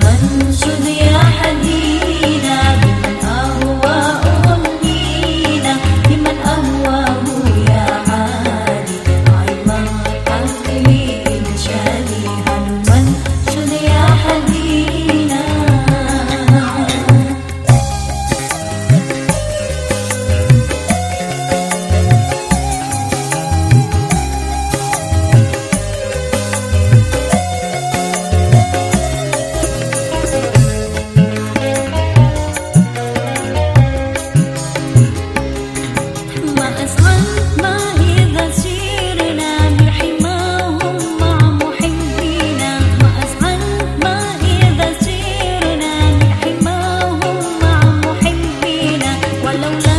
श्रु lâu lâu